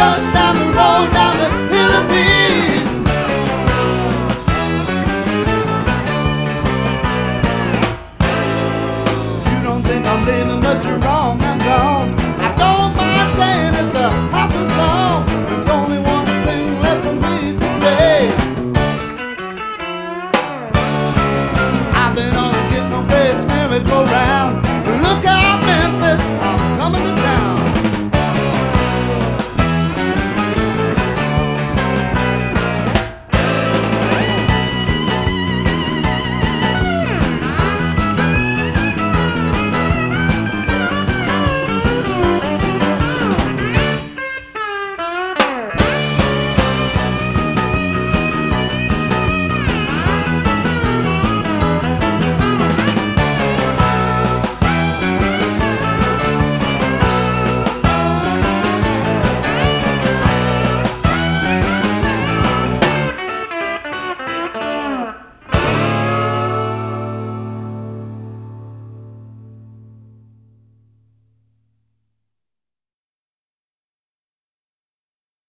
just down the road, down the hill of peace. You don't think I'm leaving, but you're wrong, I'm gone. I don't mind saying it's a happy song. There's only one thing left for me to say. I've been on a get no place, merry